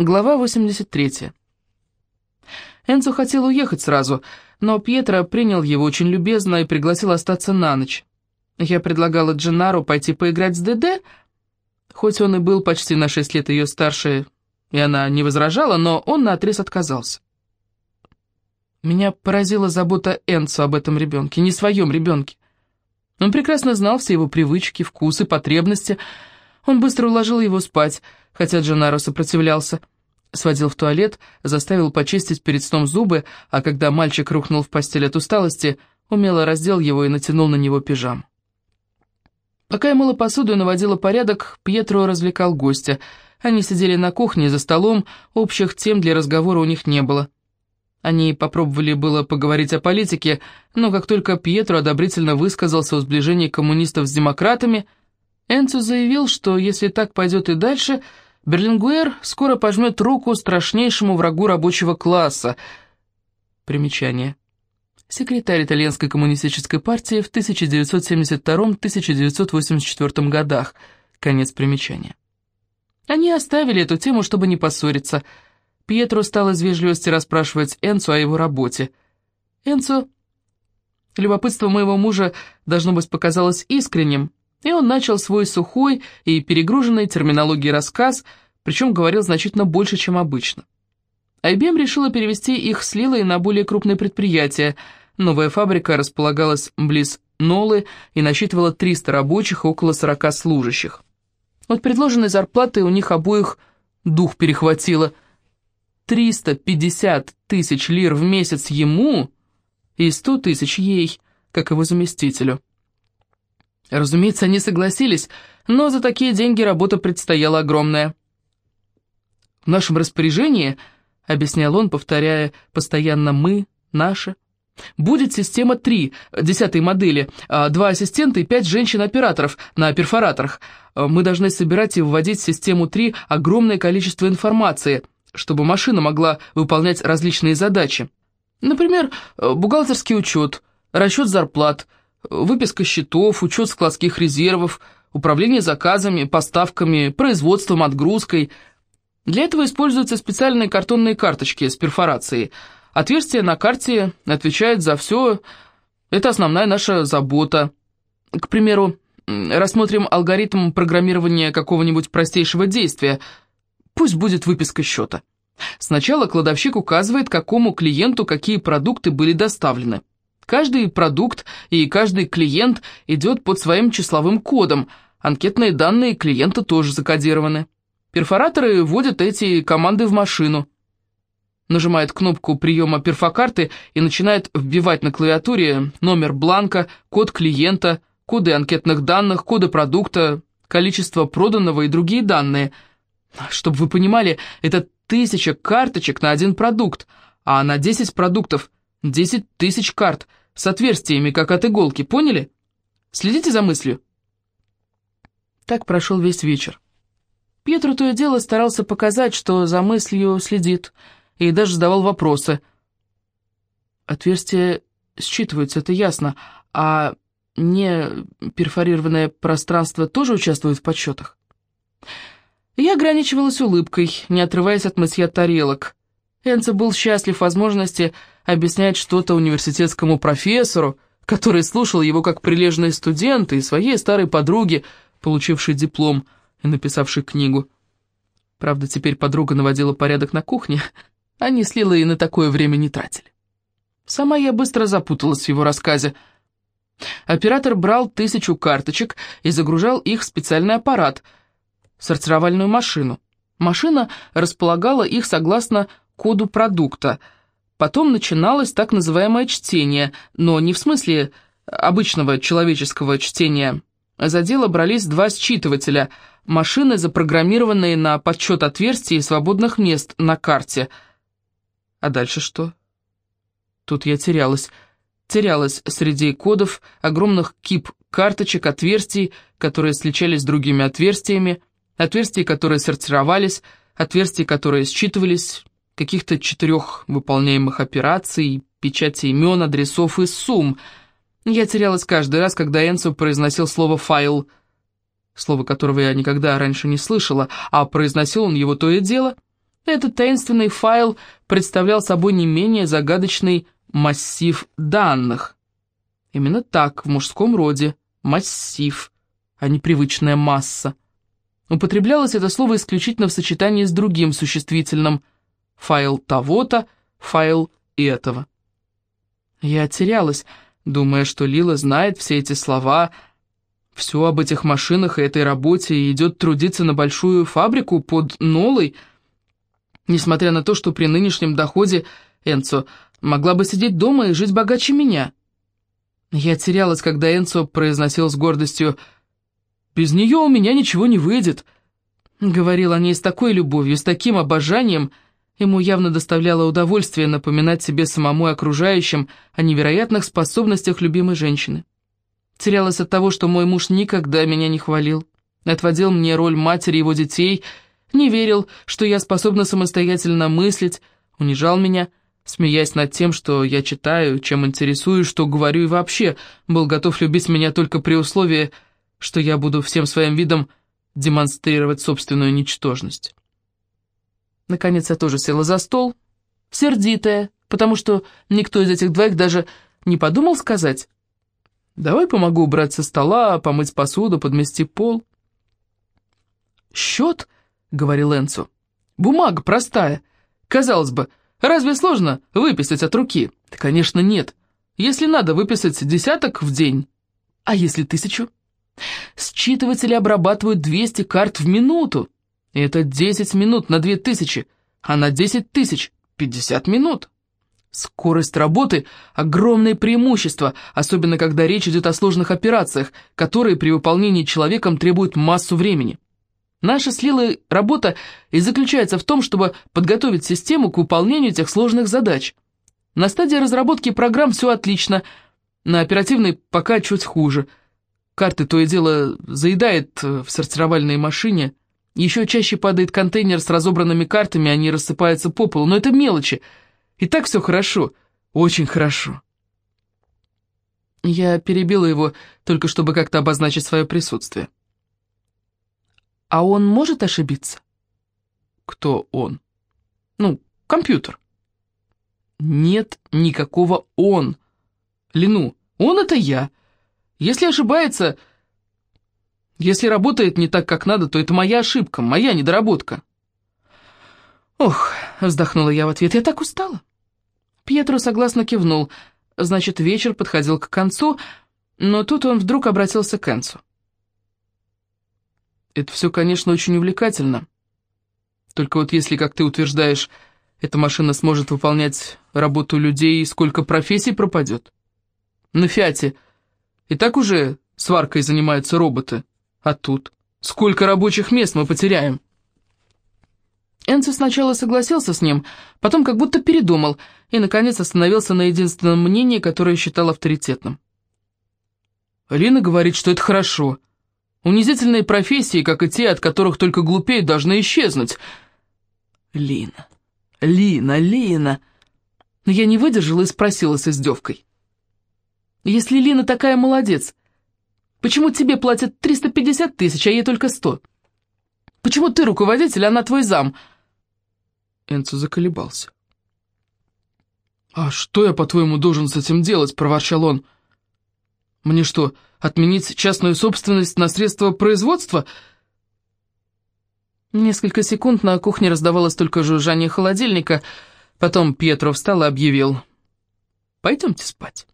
Глава 83. Энцо хотел уехать сразу, но Пьетро принял его очень любезно и пригласил остаться на ночь. Я предлагала Дженару пойти поиграть с ДД, хоть он и был почти на шесть лет ее старше, и она не возражала, но он наотрез отказался. Меня поразила забота Энцо об этом ребенке, не своем ребенке. Он прекрасно знал все его привычки, вкусы, потребности. Он быстро уложил его спать, хотя Дженаро сопротивлялся. Сводил в туалет, заставил почистить перед сном зубы, а когда мальчик рухнул в постель от усталости, умело раздел его и натянул на него пижам. Пока я мыла посуду и наводила порядок, Пьетро развлекал гостя. Они сидели на кухне за столом, общих тем для разговора у них не было. Они попробовали было поговорить о политике, но как только Пьетро одобрительно высказался о сближении коммунистов с демократами, Энцо заявил, что если так пойдет и дальше, Берлингуэр скоро пожмет руку страшнейшему врагу рабочего класса. Примечание. Секретарь итальянской коммунистической партии в 1972-1984 годах. Конец примечания. Они оставили эту тему, чтобы не поссориться – Пьетро стал из вежливости расспрашивать Энцу о его работе. Энцу... Любопытство моего мужа, должно быть, показалось искренним, и он начал свой сухой и перегруженный терминологией рассказ, причем говорил значительно больше, чем обычно. Айбем решила перевести их с Лилой на более крупное предприятие. Новая фабрика располагалась близ Нолы и насчитывала 300 рабочих и около 40 служащих. От предложенной зарплаты у них обоих дух перехватило – 350 тысяч лир в месяц ему и 100 тысяч ей, как его заместителю. Разумеется, они согласились, но за такие деньги работа предстояла огромная. «В нашем распоряжении», — объяснял он, повторяя постоянно «мы», «наши», Будет система 3, десятой модели, а, два ассистента и пять женщин-операторов на перфораторах. Мы должны собирать и вводить в систему 3 огромное количество информации — чтобы машина могла выполнять различные задачи. Например, бухгалтерский учет, расчет зарплат, выписка счетов, учет складских резервов, управление заказами, поставками, производством, отгрузкой. Для этого используются специальные картонные карточки с перфорацией. Отверстие на карте отвечает за все. Это основная наша забота. К примеру, рассмотрим алгоритм программирования какого-нибудь простейшего действия – Пусть будет выписка счета. Сначала кладовщик указывает, какому клиенту какие продукты были доставлены. Каждый продукт и каждый клиент идет под своим числовым кодом. Анкетные данные клиента тоже закодированы. Перфораторы вводят эти команды в машину. Нажимает кнопку приема перфокарты и начинает вбивать на клавиатуре номер бланка, код клиента, коды анкетных данных, коды продукта, количество проданного и другие данные – чтобы вы понимали, это тысяча карточек на один продукт, а на 10 продуктов 10 тысяч карт с отверстиями, как от иголки, поняли? Следите за мыслью. Так прошел весь вечер. Пьетро то и дело старался показать, что за мыслью следит, и даже задавал вопросы. Отверстия считываются, это ясно, а не перфорированное пространство тоже участвует в подсчетах? Я ограничивалась улыбкой, не отрываясь от мытья тарелок. Энце был счастлив возможности объяснять что-то университетскому профессору, который слушал его как прилежный студент и своей старой подруге, получившей диплом и написавшей книгу. Правда, теперь подруга наводила порядок на кухне, они с Лилой на такое время не тратили. Сама я быстро запуталась в его рассказе. Оператор брал тысячу карточек и загружал их в специальный аппарат — сортировальную машину. Машина располагала их согласно коду продукта. Потом начиналось так называемое чтение, но не в смысле обычного человеческого чтения. За дело брались два считывателя, машины, запрограммированные на подсчет отверстий и свободных мест на карте. А дальше что? Тут я терялась. Терялась среди кодов огромных кип карточек отверстий, которые сличались с другими отверстиями, отверстия, которые сортировались, отверстия, которые считывались, каких-то четырех выполняемых операций, печати имен, адресов и сумм. Я терялась каждый раз, когда Энсо произносил слово «файл», слово которого я никогда раньше не слышала, а произносил он его то и дело. Этот таинственный файл представлял собой не менее загадочный массив данных. Именно так, в мужском роде, массив, а не привычная масса. Употреблялось это слово исключительно в сочетании с другим существительным «файл того-то», «файл этого». Я терялась, думая, что Лила знает все эти слова, все об этих машинах и этой работе и идет трудиться на большую фабрику под Нолой, несмотря на то, что при нынешнем доходе Энцо могла бы сидеть дома и жить богаче меня. Я терялась, когда Энцо произносил с гордостью «Без нее у меня ничего не выйдет», говорил о ней с такой любовью, с таким обожанием, Ему явно доставляло удовольствие напоминать себе самому и окружающим о невероятных способностях любимой женщины. Терялась от того, что мой муж никогда меня не хвалил, отводил мне роль матери его детей, не верил, что я способна самостоятельно мыслить, унижал меня, смеясь над тем, что я читаю, чем интересуюсь, что говорю и вообще, был готов любить меня только при условии, что я буду всем своим видом демонстрировать собственную ничтожность. Наконец я тоже села за стол, сердитая, потому что никто из этих двоих даже не подумал сказать «Давай помогу убрать со стола, помыть посуду, подмести пол». «Счет?» — говорил Энцо. «Бумага простая. Казалось бы, разве сложно выписать от руки?» да, «Конечно, нет. Если надо выписать десяток в день, а если тысячу?» Считыватели обрабатывают 200 карт в минуту. И это 10 минут на 2000, а на 10 тысяч 50 минут. Скорость работы – огромное преимущество, особенно когда речь идет о сложных операциях, которые при выполнении человеком требуют массу времени. Наша с Лилой работа и заключается в том, чтобы подготовить систему к выполнению этих сложных задач. На стадии разработки программ все отлично, на оперативной пока чуть хуже. Карты то и дело заедает в сортировальной машине – еще чаще падает контейнер с разобранными картами, они рассыпаются по полу, но это мелочи. И так все хорошо, очень хорошо. Я перебила его, только чтобы как-то обозначить свое присутствие. А он может ошибиться? Кто он? Ну, компьютер. Нет никакого «он». Лину, он это я. Если ошибается, если работает не так, как надо, то это моя ошибка, моя недоработка. Ох, вздохнула я в ответ, я так устала. Пьетро согласно кивнул. Значит, вечер подходил к концу, но тут он вдруг обратился к Энсу. Это все, конечно, очень увлекательно. Только вот если, как ты утверждаешь, эта машина сможет выполнять работу людей, сколько профессий пропадет? На Фиате и так уже сваркой занимаются роботы. А тут? Сколько рабочих мест мы потеряем?» Энцо сначала согласился с ним, потом как будто передумал и, наконец, остановился на единственном мнении, которое считал авторитетным. Лина говорит, что это хорошо. Унизительные профессии, как и те, от которых только глупеют, должны исчезнуть. Лина, Лина, Лина. Но я не выдержала и спросила с издевкой. Если Лина такая молодец, Почему тебе платят 350 тысяч, а ей только 100? Почему ты руководитель, а она твой зам?» Энцо заколебался. «А что я, по-твоему, должен с этим делать?» – проворчал он. «Мне что, отменить частную собственность на средства производства?» Несколько секунд на кухне раздавалось только жужжание холодильника, потом Пьетро встал и объявил. «Пойдемте спать».